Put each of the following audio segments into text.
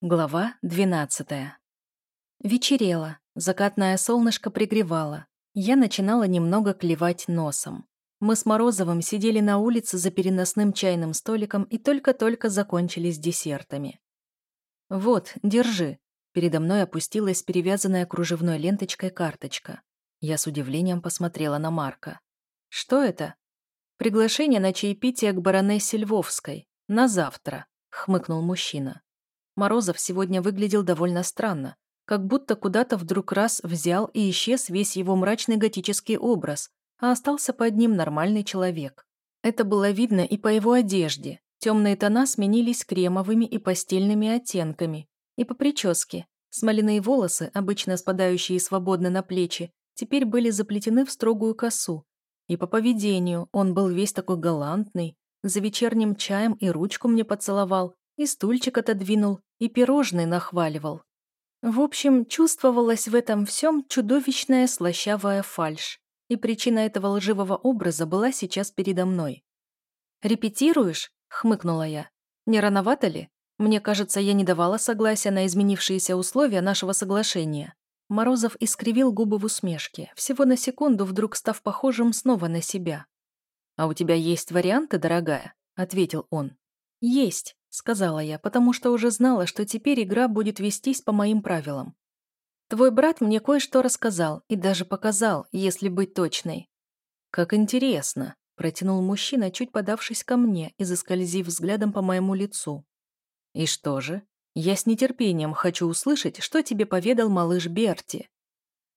Глава 12 Вечерело, закатное солнышко пригревало. Я начинала немного клевать носом. Мы с Морозовым сидели на улице за переносным чайным столиком и только-только закончили с десертами. «Вот, держи». Передо мной опустилась перевязанная кружевной ленточкой карточка. Я с удивлением посмотрела на Марка. «Что это?» «Приглашение на чаепитие к баронессе Львовской. На завтра», — хмыкнул мужчина. Морозов сегодня выглядел довольно странно, как будто куда-то вдруг раз взял и исчез весь его мрачный готический образ, а остался под ним нормальный человек. Это было видно и по его одежде. Темные тона сменились кремовыми и постельными оттенками, и по прическе. Смоляные волосы, обычно спадающие свободно на плечи, теперь были заплетены в строгую косу. И по поведению он был весь такой галантный, за вечерним чаем и ручку мне поцеловал, и стульчик отодвинул, и пирожный нахваливал. В общем, чувствовалась в этом всем чудовищная слащавая фальшь, и причина этого лживого образа была сейчас передо мной. «Репетируешь?» — хмыкнула я. «Не рановато ли? Мне кажется, я не давала согласия на изменившиеся условия нашего соглашения». Морозов искривил губы в усмешке, всего на секунду вдруг став похожим снова на себя. «А у тебя есть варианты, дорогая?» — ответил он. «Есть», — сказала я, потому что уже знала, что теперь игра будет вестись по моим правилам. «Твой брат мне кое-что рассказал и даже показал, если быть точной». «Как интересно», — протянул мужчина, чуть подавшись ко мне и заскользив взглядом по моему лицу. «И что же? Я с нетерпением хочу услышать, что тебе поведал малыш Берти».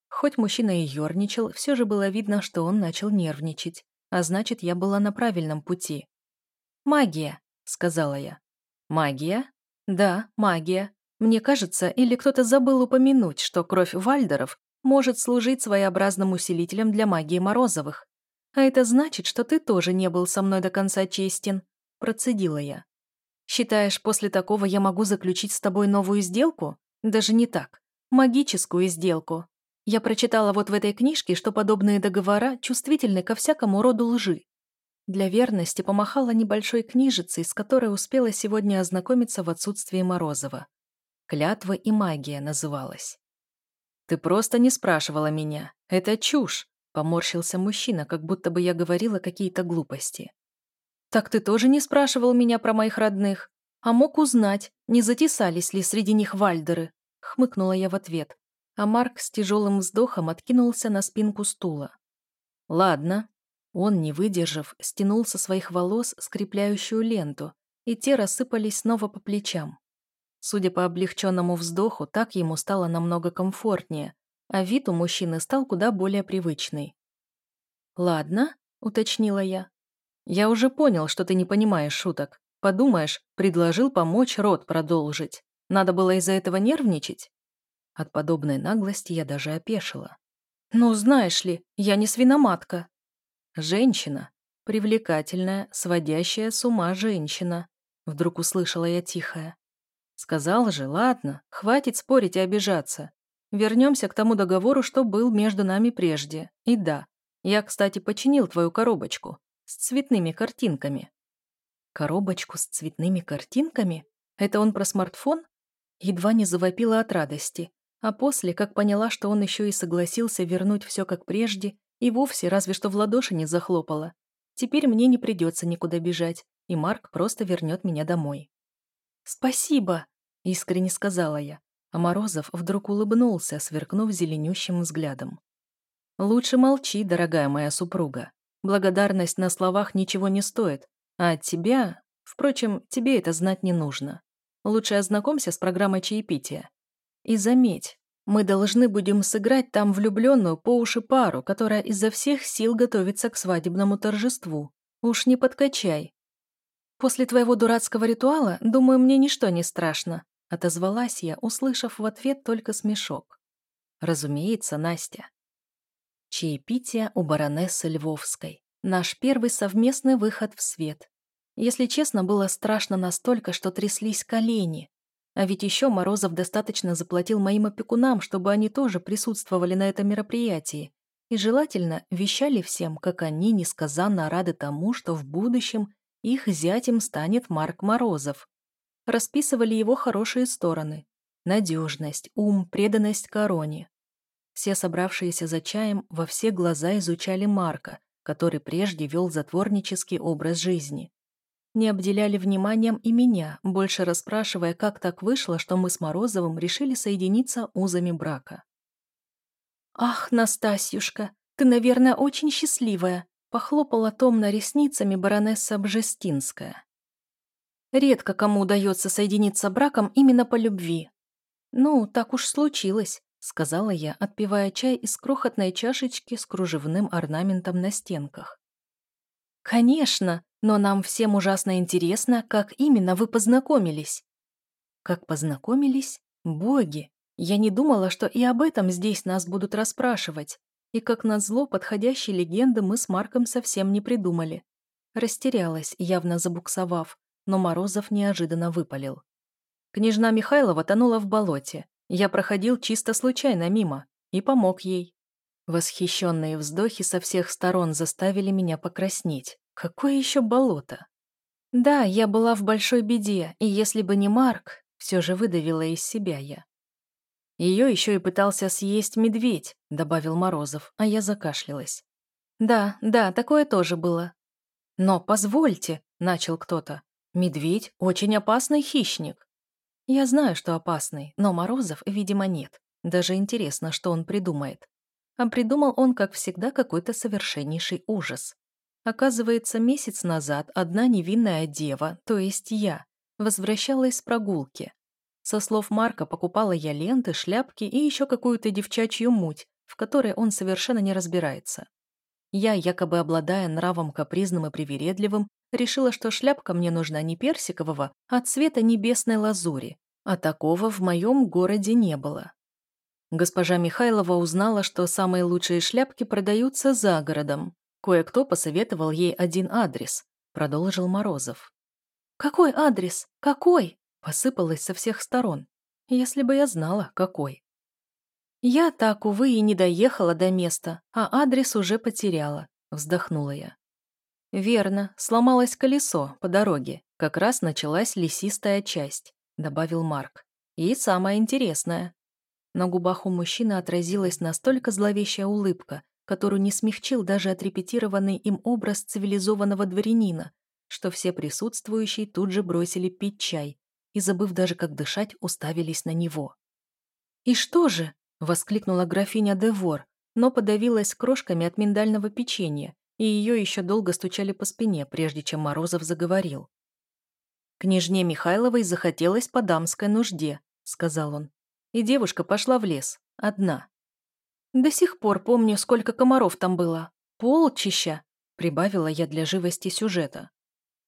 Хоть мужчина и ерничал, все же было видно, что он начал нервничать, а значит, я была на правильном пути. «Магия», — сказала я. Магия? Да, магия. Мне кажется, или кто-то забыл упомянуть, что кровь Вальдеров может служить своеобразным усилителем для магии Морозовых. А это значит, что ты тоже не был со мной до конца честен. Процедила я. Считаешь, после такого я могу заключить с тобой новую сделку? Даже не так. Магическую сделку. Я прочитала вот в этой книжке, что подобные договора чувствительны ко всякому роду лжи. Для верности помахала небольшой книжицей, с которой успела сегодня ознакомиться в отсутствии Морозова. «Клятва и магия» называлась. «Ты просто не спрашивала меня. Это чушь», — поморщился мужчина, как будто бы я говорила какие-то глупости. «Так ты тоже не спрашивал меня про моих родных? А мог узнать, не затесались ли среди них вальдеры?» — хмыкнула я в ответ. А Марк с тяжелым вздохом откинулся на спинку стула. «Ладно, он, не выдержав, стянул со своих волос скрепляющую ленту, и те рассыпались снова по плечам. Судя по облегченному вздоху, так ему стало намного комфортнее, а вид у мужчины стал куда более привычный. «Ладно», — уточнила я. «Я уже понял, что ты не понимаешь шуток. Подумаешь, предложил помочь рот продолжить. Надо было из-за этого нервничать?» От подобной наглости я даже опешила. «Ну, знаешь ли, я не свиноматка», Женщина. Привлекательная, сводящая с ума женщина. Вдруг услышала я тихое. Сказал же, ладно, хватит спорить и обижаться. Вернемся к тому договору, что был между нами прежде. И да, я, кстати, починил твою коробочку с цветными картинками. Коробочку с цветными картинками? Это он про смартфон? Едва не завопила от радости. А после, как поняла, что он еще и согласился вернуть все как прежде, и вовсе разве что в ладоши не захлопала. Теперь мне не придется никуда бежать, и Марк просто вернет меня домой. «Спасибо!» — искренне сказала я, а Морозов вдруг улыбнулся, сверкнув зеленющим взглядом. «Лучше молчи, дорогая моя супруга. Благодарность на словах ничего не стоит, а от тебя... Впрочем, тебе это знать не нужно. Лучше ознакомься с программой чаепития. И заметь, мы должны будем сыграть там влюбленную по уши пару, которая изо всех сил готовится к свадебному торжеству. Уж не подкачай. После твоего дурацкого ритуала, думаю, мне ничто не страшно, отозвалась я, услышав в ответ только смешок. Разумеется, Настя. Чаепитие у баронессы Львовской. Наш первый совместный выход в свет. Если честно, было страшно настолько, что тряслись колени. А ведь еще Морозов достаточно заплатил моим опекунам, чтобы они тоже присутствовали на этом мероприятии. И желательно вещали всем, как они несказанно рады тому, что в будущем их зятем станет Марк Морозов. расписывали его хорошие стороны. Надежность, ум, преданность короне. Все собравшиеся за чаем во все глаза изучали Марка, который прежде вел затворнический образ жизни. Не обделяли вниманием и меня, больше расспрашивая, как так вышло, что мы с Морозовым решили соединиться узами брака. «Ах, Настасьюшка, ты, наверное, очень счастливая», похлопала томно ресницами баронесса Бжестинская. «Редко кому удается соединиться браком именно по любви». «Ну, так уж случилось», — сказала я, отпивая чай из крохотной чашечки с кружевным орнаментом на стенках. «Конечно, но нам всем ужасно интересно, как именно вы познакомились». «Как познакомились? Боги! Я не думала, что и об этом здесь нас будут расспрашивать. И как назло подходящей легенды мы с Марком совсем не придумали. Растерялась, явно забуксовав, но Морозов неожиданно выпалил. Княжна Михайлова тонула в болоте. Я проходил чисто случайно мимо и помог ей. Восхищенные вздохи со всех сторон заставили меня покраснеть. Какое еще болото? Да, я была в большой беде, и если бы не Марк, все же выдавила из себя я. Ее еще и пытался съесть медведь, добавил Морозов, а я закашлялась. Да, да, такое тоже было. Но позвольте, начал кто-то. Медведь очень опасный хищник. Я знаю, что опасный, но Морозов, видимо, нет. Даже интересно, что он придумает. А придумал он, как всегда, какой-то совершеннейший ужас. Оказывается, месяц назад одна невинная дева, то есть я, возвращалась с прогулки. Со слов Марка покупала я ленты, шляпки и еще какую-то девчачью муть, в которой он совершенно не разбирается. Я, якобы обладая нравом капризным и привередливым, решила, что шляпка мне нужна не персикового, а цвета небесной лазури, а такого в моем городе не было. Госпожа Михайлова узнала, что самые лучшие шляпки продаются за городом. Кое-кто посоветовал ей один адрес, продолжил Морозов. «Какой адрес? Какой?» Посыпалась со всех сторон. Если бы я знала, какой. Я так, увы, и не доехала до места, а адрес уже потеряла, вздохнула я. Верно, сломалось колесо по дороге. Как раз началась лесистая часть, добавил Марк. И самое интересное. На губах у мужчины отразилась настолько зловещая улыбка, которую не смягчил даже отрепетированный им образ цивилизованного дворянина, что все присутствующие тут же бросили пить чай, и, забыв даже как дышать, уставились на него. «И что же?» — воскликнула графиня Девор, но подавилась крошками от миндального печенья, и ее еще долго стучали по спине, прежде чем Морозов заговорил. «Княжне Михайловой захотелось по дамской нужде», — сказал он. И девушка пошла в лес, одна. «До сих пор помню, сколько комаров там было. Полчища», — прибавила я для живости сюжета.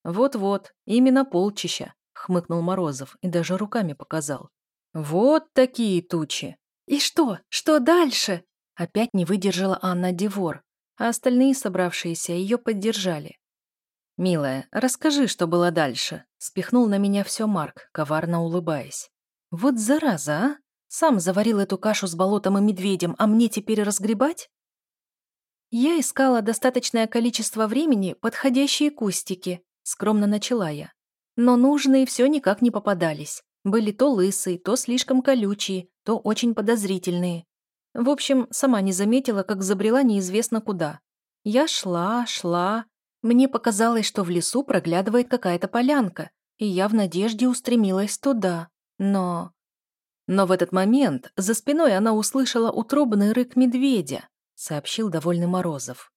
«Вот-вот, именно полчища хмыкнул Морозов и даже руками показал. «Вот такие тучи!» «И что? Что дальше?» Опять не выдержала Анна Девор, а остальные собравшиеся ее поддержали. «Милая, расскажи, что было дальше», — спихнул на меня все Марк, коварно улыбаясь. «Вот зараза, а? Сам заварил эту кашу с болотом и медведем, а мне теперь разгребать?» «Я искала достаточное количество времени подходящие кустики», — скромно начала я. Но нужные все никак не попадались. Были то лысые, то слишком колючие, то очень подозрительные. В общем, сама не заметила, как забрела неизвестно куда. Я шла, шла. Мне показалось, что в лесу проглядывает какая-то полянка, и я в надежде устремилась туда. Но... Но в этот момент за спиной она услышала утробный рык медведя, сообщил довольный Морозов.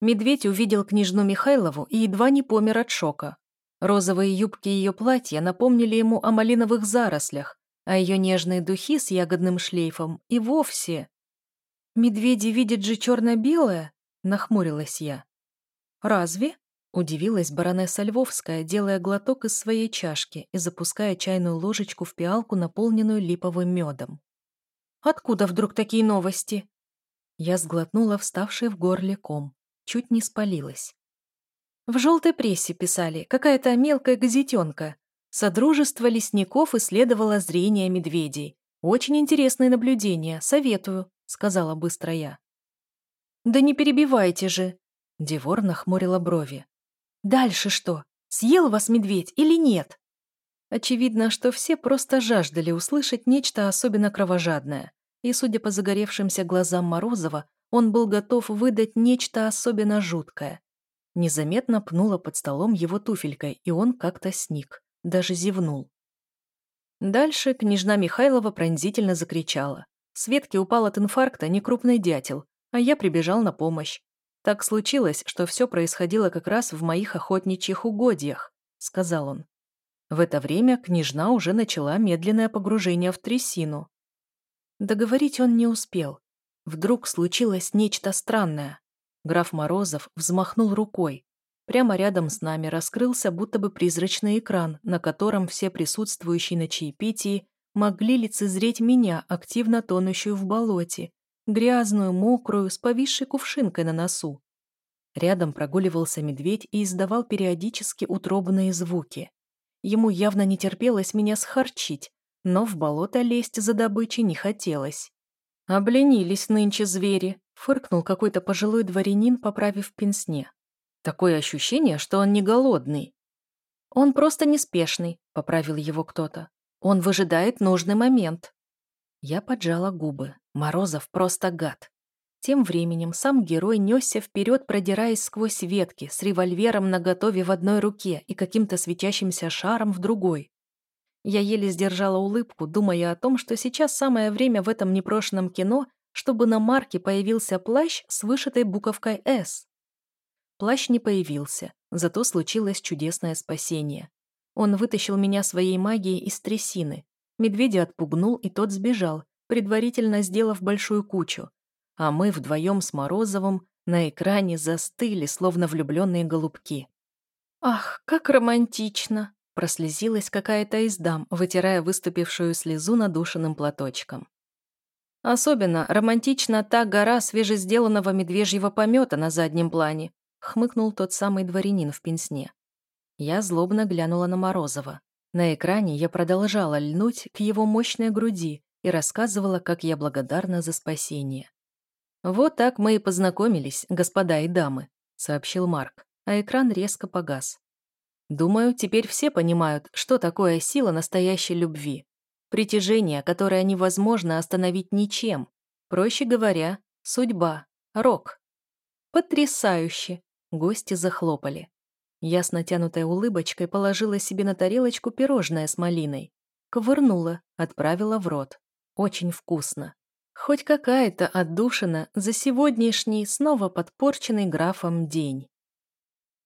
Медведь увидел княжну Михайлову и едва не помер от шока. Розовые юбки ее платья напомнили ему о малиновых зарослях, а ее нежные духи с ягодным шлейфом и вовсе... «Медведи видят же черно-белое?» — нахмурилась я. «Разве?» — удивилась баронесса Львовская, делая глоток из своей чашки и запуская чайную ложечку в пиалку, наполненную липовым медом. «Откуда вдруг такие новости?» Я сглотнула вставший в горле ком. Чуть не спалилась. В желтой прессе писали, какая-то мелкая газетенка. Содружество лесников исследовало зрение медведей. Очень интересные наблюдения, советую, сказала быстро я. Да не перебивайте же. Девор нахмурила брови. Дальше что? Съел вас медведь или нет? Очевидно, что все просто жаждали услышать нечто особенно кровожадное, и, судя по загоревшимся глазам Морозова, он был готов выдать нечто особенно жуткое. Незаметно пнула под столом его туфелькой, и он как-то сник, даже зевнул. Дальше княжна Михайлова пронзительно закричала. Светке упал от инфаркта некрупный дятел, а я прибежал на помощь. Так случилось, что все происходило как раз в моих охотничьих угодьях, сказал он. В это время княжна уже начала медленное погружение в трясину. Договорить он не успел. Вдруг случилось нечто странное. Граф Морозов взмахнул рукой. Прямо рядом с нами раскрылся будто бы призрачный экран, на котором все присутствующие на чаепитии могли лицезреть меня, активно тонущую в болоте, грязную, мокрую, с повисшей кувшинкой на носу. Рядом прогуливался медведь и издавал периодически утробные звуки. Ему явно не терпелось меня схарчить, но в болото лезть за добычей не хотелось. «Обленились нынче звери», — фыркнул какой-то пожилой дворянин, поправив пенсне. «Такое ощущение, что он не голодный». «Он просто неспешный», — поправил его кто-то. «Он выжидает нужный момент». Я поджала губы. Морозов просто гад. Тем временем сам герой несся вперед, продираясь сквозь ветки, с револьвером наготове в одной руке и каким-то светящимся шаром в другой. Я еле сдержала улыбку, думая о том, что сейчас самое время в этом непрошенном кино, чтобы на марке появился плащ с вышитой буковкой «С». Плащ не появился, зато случилось чудесное спасение. Он вытащил меня своей магией из трясины. Медведя отпугнул, и тот сбежал, предварительно сделав большую кучу, а мы вдвоем с Морозовым на экране застыли, словно влюбленные голубки. «Ах, как романтично!» – прослезилась какая-то из дам, вытирая выступившую слезу надушенным платочком. «Особенно романтична та гора свежесделанного медвежьего помета на заднем плане», – хмыкнул тот самый дворянин в пенсне. Я злобно глянула на Морозова. На экране я продолжала льнуть к его мощной груди и рассказывала, как я благодарна за спасение. «Вот так мы и познакомились, господа и дамы», — сообщил Марк, а экран резко погас. «Думаю, теперь все понимают, что такое сила настоящей любви. Притяжение, которое невозможно остановить ничем. Проще говоря, судьба, рок». «Потрясающе!» — гости захлопали. Я с натянутой улыбочкой положила себе на тарелочку пирожное с малиной. Ковырнула, отправила в рот. Очень вкусно. Хоть какая-то отдушина за сегодняшний, снова подпорченный графом день.